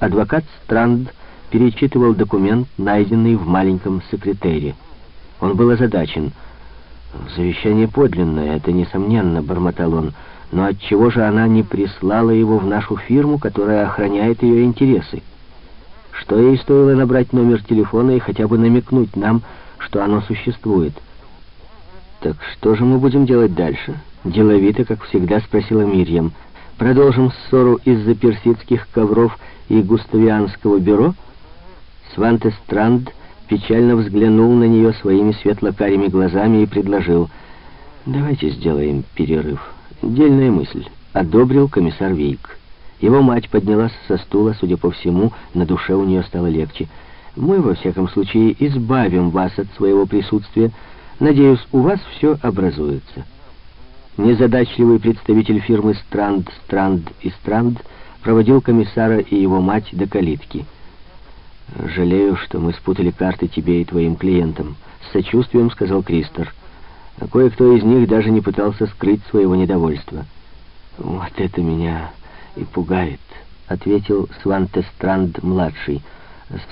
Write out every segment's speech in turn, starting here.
Адвокат Странд перечитывал документ, найденный в маленьком секретаре. Он был озадачен. «Завещание подлинное, это несомненно», — бормотал он. «Но отчего же она не прислала его в нашу фирму, которая охраняет ее интересы? Что ей стоило набрать номер телефона и хотя бы намекнуть нам, что оно существует?» «Так что же мы будем делать дальше?» Деловито, как всегда, спросила Мирьям. «Продолжим ссору из-за персидских ковров и густавианского бюро?» Сванте Странд печально взглянул на нее своими светло-карими глазами и предложил. «Давайте сделаем перерыв». Дельная мысль. Одобрил комиссар Вейк. Его мать поднялась со стула, судя по всему, на душе у нее стало легче. «Мы, во всяком случае, избавим вас от своего присутствия», Надеюсь, у вас все образуется. Незадачливый представитель фирмы «Странд, Странд и Странд» проводил комиссара и его мать до калитки. «Жалею, что мы спутали карты тебе и твоим клиентам», — с сочувствием сказал Кристор. А кое-кто из них даже не пытался скрыть своего недовольства. «Вот это меня и пугает», — ответил Сванте Странд-младший.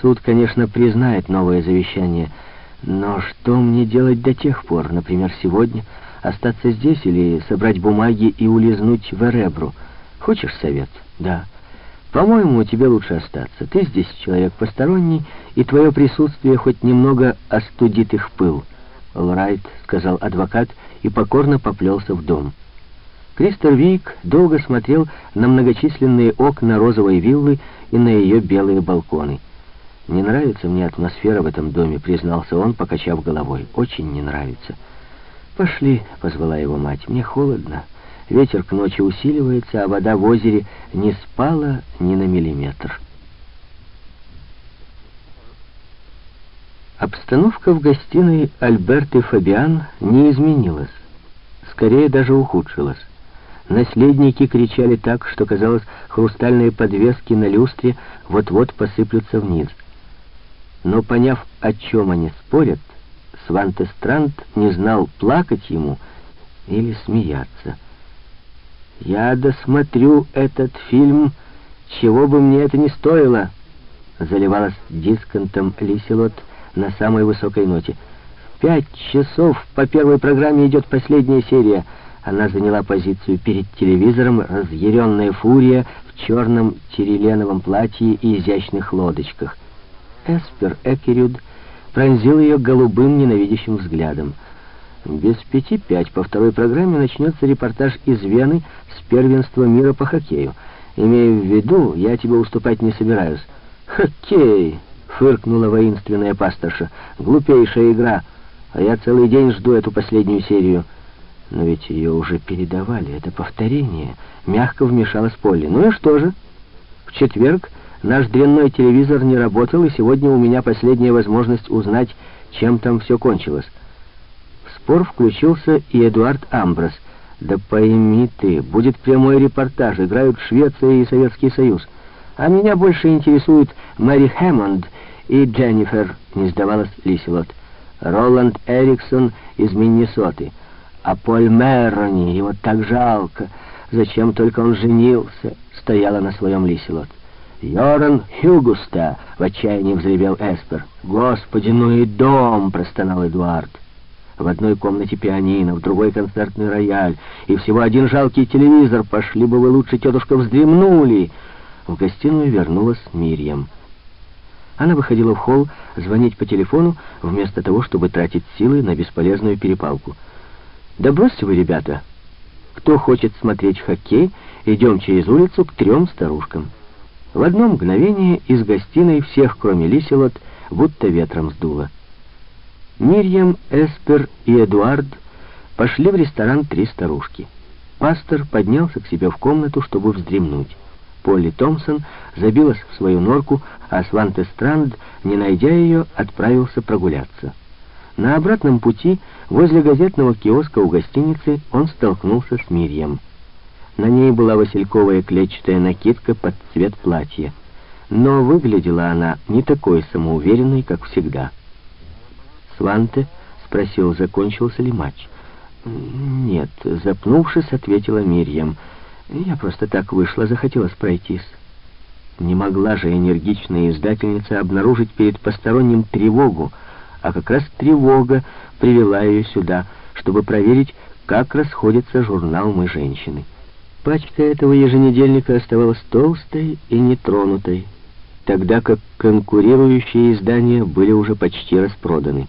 «Суд, конечно, признает новое завещание», — но что мне делать до тех пор, например, сегодня, остаться здесь или собрать бумаги и улизнуть в Эребру? Хочешь совет? Да. По-моему, тебе лучше остаться. Ты здесь человек посторонний, и твое присутствие хоть немного остудит их пыл. «Олрайт», — сказал адвокат и покорно поплелся в дом. Кристер Вик долго смотрел на многочисленные окна розовой виллы и на ее белые балконы. «Не нравится мне атмосфера в этом доме», — признался он, покачав головой. «Очень не нравится». «Пошли», — позвала его мать, — «мне холодно. Ветер к ночи усиливается, а вода в озере не спала ни на миллиметр». Обстановка в гостиной Альберты Фабиан не изменилась. Скорее даже ухудшилась. Наследники кричали так, что, казалось, хрустальные подвески на люстре вот-вот посыплются вниз — но, поняв, о чем они спорят, Сванте Странт не знал, плакать ему или смеяться. «Я досмотрю этот фильм, чего бы мне это ни стоило», заливалась дисконтом Лиселот на самой высокой ноте. «В пять часов по первой программе идет последняя серия». Она заняла позицию перед телевизором, разъяренная фурия в черном тиреленовом платье и изящных лодочках. Эспер Экерюд пронзил ее голубым ненавидящим взглядом. Без пяти пять по второй программе начнется репортаж из Вены с первенства мира по хоккею. Имею в виду, я тебе уступать не собираюсь. «Хоккей!» — фыркнула воинственная пасторша. «Глупейшая игра, а я целый день жду эту последнюю серию». Но ведь ее уже передавали, это повторение. Мягко вмешалась Полли. «Ну и что же?» В четверг Наш дрянной телевизор не работал, и сегодня у меня последняя возможность узнать, чем там все кончилось. Спор включился и Эдуард Амброс. «Да пойми ты, будет прямой репортаж, играют Швеция и Советский Союз. А меня больше интересуют Мэри Хэммонд и Дженнифер», — не сдавалась Лиселот. «Роланд Эриксон из Миннесоты. А Поль Меррони, его так жалко. Зачем только он женился?» — стояла на своем Лиселот. «Йоран Хюгуста!» — в отчаянии взревел Эспер. «Господи, ну и дом!» — простонал Эдуард. В одной комнате пианино, в другой концертный рояль, и всего один жалкий телевизор. Пошли бы вы лучше, тетушка, вздремнули. В гостиную вернулась Мирьям. Она выходила в холл звонить по телефону, вместо того, чтобы тратить силы на бесполезную перепалку. «Да бросьте вы, ребята! Кто хочет смотреть хоккей, идем через улицу к трем старушкам». В одно мгновение из гостиной всех, кроме Лиселот, будто ветром сдуло. Мирьям, Эспер и Эдуард пошли в ресторан «Три старушки». Пастор поднялся к себе в комнату, чтобы вздремнуть. Полли Томпсон забилась в свою норку, а Сванте Странд, не найдя ее, отправился прогуляться. На обратном пути, возле газетного киоска у гостиницы, он столкнулся с Мирьям. На ней была васильковая клетчатая накидка под цвет платья. Но выглядела она не такой самоуверенной, как всегда. «Сванте?» — спросил, закончился ли матч. «Нет», — запнувшись, ответила Мирьям. «Я просто так вышла, захотелось пройтись». Не могла же энергичная издательница обнаружить перед посторонним тревогу, а как раз тревога привела ее сюда, чтобы проверить, как расходится журнал «Мы женщины». Пачка этого еженедельника оставалась толстой и нетронутой, тогда как конкурирующие издания были уже почти распроданы.